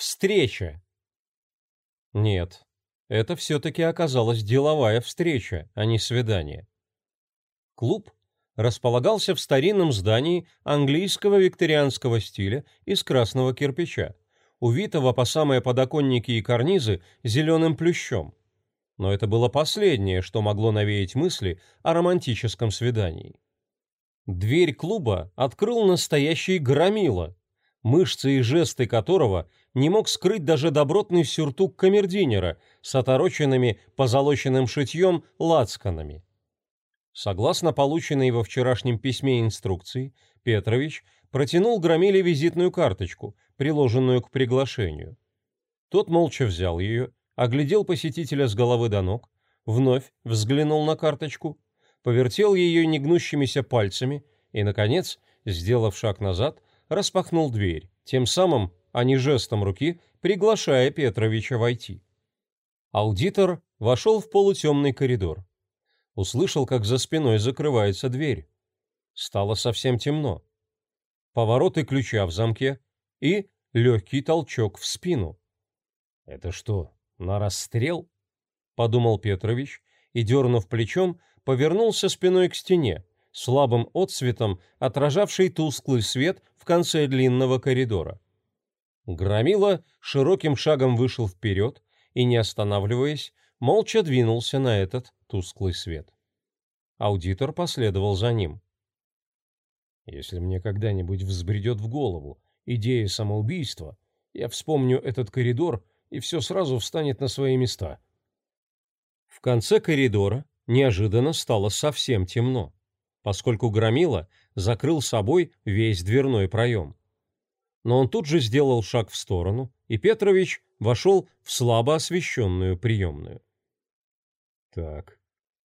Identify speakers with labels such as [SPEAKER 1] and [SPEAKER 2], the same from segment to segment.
[SPEAKER 1] Встреча. Нет, это все-таки оказалась деловая встреча, а не свидание. Клуб располагался в старинном здании английского викторианского стиля из красного кирпича, увитого по самые подоконники и карнизы зеленым плющом. Но это было последнее, что могло навеять мысли о романтическом свидании. Дверь клуба открыл настоящий громила, мышцы и жесты которого не мог скрыть даже добротный сюртук камердинера с отороченными позолоченным шитьем лацканами. Согласно полученной во вчерашнем письме инструкции, Петрович протянул Громиле визитную карточку, приложенную к приглашению. Тот молча взял ее, оглядел посетителя с головы до ног, вновь взглянул на карточку, повертел ее негнущимися пальцами и, наконец, сделав шаг назад, распахнул дверь, тем самым, а не жестом руки, приглашая Петровича войти. Аудитор вошел в полутемный коридор. Услышал, как за спиной закрывается дверь. Стало совсем темно. Повороты ключа в замке и легкий толчок в спину. «Это что, на расстрел?» — подумал Петрович и, дернув плечом, повернулся спиной к стене, слабым отсветом, отражавший тусклый свет в конце длинного коридора. Громила широким шагом вышел вперед и, не останавливаясь, молча двинулся на этот тусклый свет. Аудитор последовал за ним. «Если мне когда-нибудь взбредет в голову идея самоубийства, я вспомню этот коридор, и все сразу встанет на свои места». В конце коридора неожиданно стало совсем темно, поскольку Громила закрыл собой весь дверной проем. Но он тут же сделал шаг в сторону, и Петрович вошел в слабо освещенную приемную. Так,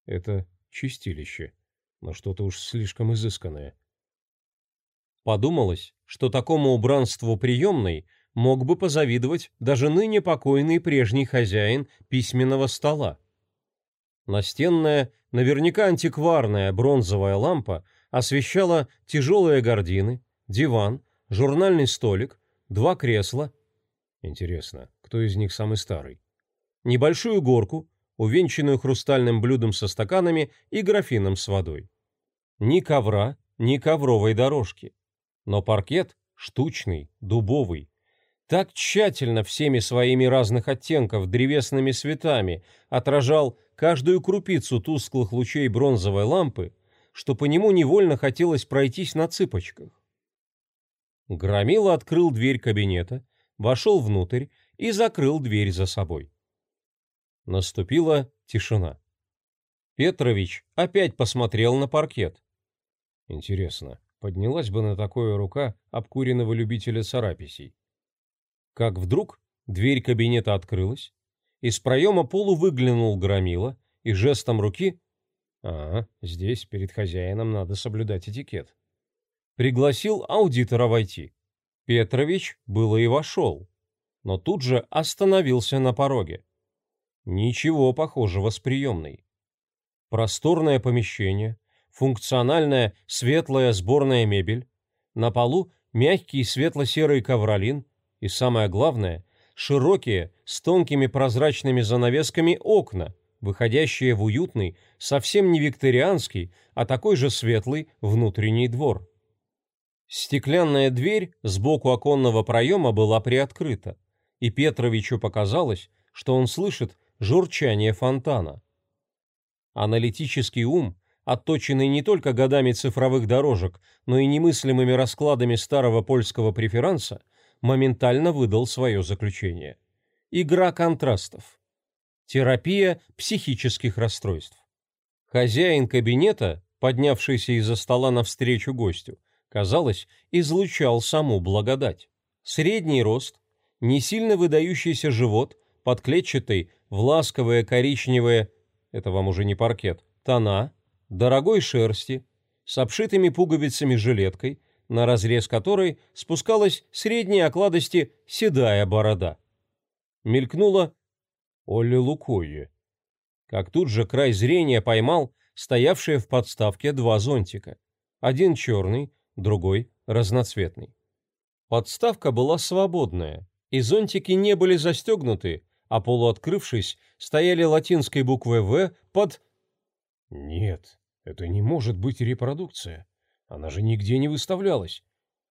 [SPEAKER 1] это чистилище, но что-то уж слишком изысканное. Подумалось, что такому убранству приемной мог бы позавидовать даже ныне покойный прежний хозяин письменного стола. Настенная, наверняка антикварная бронзовая лампа освещала тяжелые гардины, диван, журнальный столик, два кресла. Интересно, кто из них самый старый? Небольшую горку, увенчанную хрустальным блюдом со стаканами и графином с водой. Ни ковра, ни ковровой дорожки. Но паркет штучный, дубовый, так тщательно всеми своими разных оттенков древесными цветами отражал каждую крупицу тусклых лучей бронзовой лампы, что по нему невольно хотелось пройтись на цыпочках. Громила открыл дверь кабинета, вошел внутрь и закрыл дверь за собой. Наступила тишина. Петрович опять посмотрел на паркет. Интересно, поднялась бы на такое рука обкуренного любителя цараписей. Как вдруг дверь кабинета открылась, из проема полу выглянул Громила и жестом руки «А, здесь перед хозяином надо соблюдать этикет». Пригласил аудитора войти. Петрович было и вошел, но тут же остановился на пороге. Ничего похожего с приемной. Просторное помещение, функциональная светлая сборная мебель, на полу мягкий светло-серый ковролин и, самое главное, широкие, с тонкими прозрачными занавесками окна, выходящие в уютный, совсем не викторианский, а такой же светлый внутренний двор. Стеклянная дверь сбоку оконного проема была приоткрыта, и Петровичу показалось, что он слышит журчание фонтана. Аналитический ум, отточенный не только годами цифровых дорожек, но и немыслимыми раскладами старого польского преферанса, моментально выдал свое заключение. Игра контрастов. Терапия психических расстройств. Хозяин кабинета, поднявшийся из-за стола навстречу гостю, казалось, излучал саму благодать. Средний рост, не сильно выдающийся живот, под клетчатой, в ласковое коричневое, это вам уже не паркет, тона, дорогой шерсти, с обшитыми пуговицами жилеткой, на разрез которой спускалась средней окладости седая борода. Мелькнула Олли Лукойе. Как тут же край зрения поймал стоявшие в подставке два зонтика. Один черный, другой разноцветный. Подставка была свободная, и зонтики не были застегнуты, а полуоткрывшись, стояли латинской буквой «В» под...
[SPEAKER 2] Нет, это не может быть репродукция. Она же нигде не выставлялась.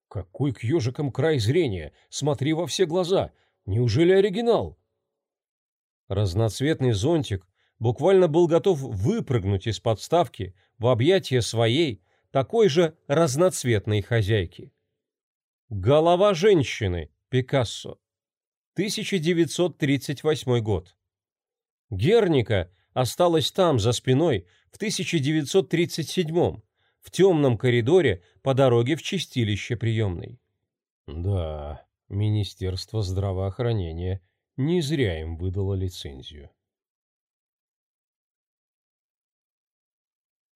[SPEAKER 2] Какой к ежикам край зрения? Смотри во все глаза. Неужели оригинал?
[SPEAKER 1] Разноцветный зонтик буквально был готов выпрыгнуть из подставки в объятия своей, такой же разноцветной хозяйки. Голова женщины, Пикассо. 1938 год. Герника осталась там, за спиной, в 1937 в темном коридоре по дороге в чистилище приемной.
[SPEAKER 2] Да, Министерство здравоохранения не зря им выдало лицензию.